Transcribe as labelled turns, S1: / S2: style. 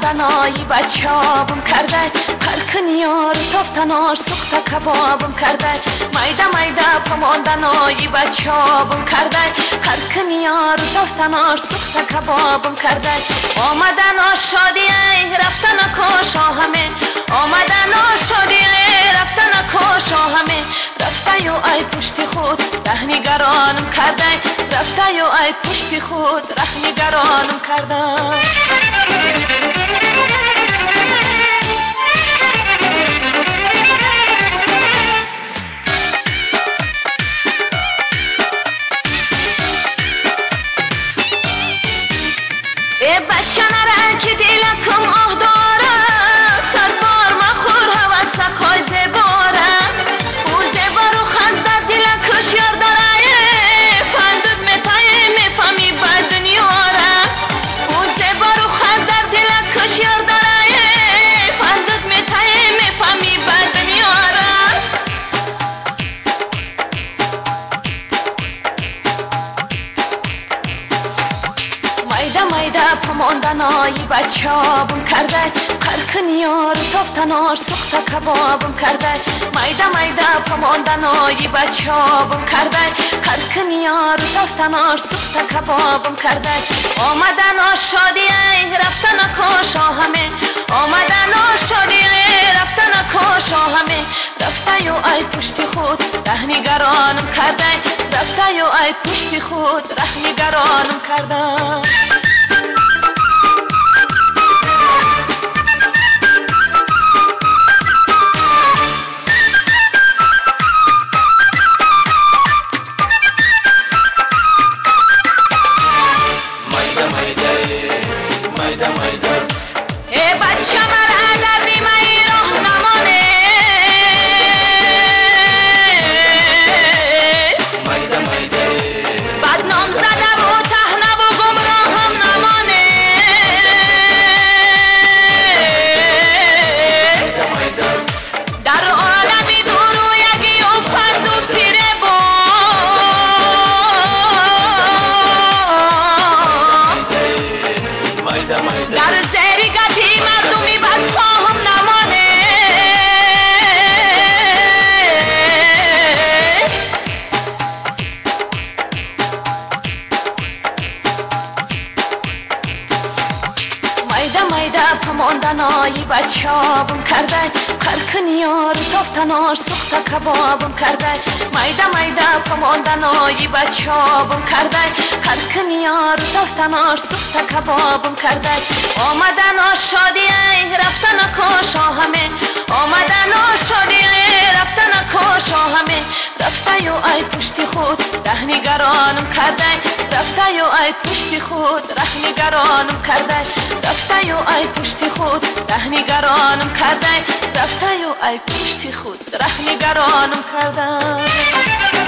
S1: پماندنایی بچابم کرده. هر و تافتناش سخت کبابم کرده. مایده مایده پماندنایی بچابم کرده. هر و تافتناش سخت کبابم کرده. آمدن شادی ای رفتن کاشا همه آمدن شادی ای رفتن کاشا همه رفته یو ای پشت خود رهنگرانم کرده. رفته یو ای پشت خود رهنگرانم کرده. E baccia narra anche di la com oh مایده مایده پماندنایی بچابم کرده قرقنیار تافتناش سخت کبابم کرده مایده مایده پماندنایی بچابم کرده قرقنیار تافتناش سخت کبابم کرده آمدن شادی ای رفتن کاشا همه آمدن شادی ای رفتن کاشا همه رفته یو ای پشت خود رهنگرانم کرده رفته یو ای پشت خود رهنگرانم کرده ای در زیر گتی مردمی بدخواهم نمانه. مایده مایده پماندنایی بچابم کرده قرقنیار تافتناش سخت کبابم کرده. مایده مایده پماندنایی بچابم کرده قرقنیار تافتناش سخت کبابم کرده آمدن شادی ای رفتن کاشا همه آمدن شادی ای رفتن کاشا همه رفته یو ای پشت خود رهنگرانم کرده رفته یو ای پشت خود رهنگرانم کرده رفته یو ای پشت خود رهنگرانم کرده رفته یو ای پشت خود رهنگرانم کرده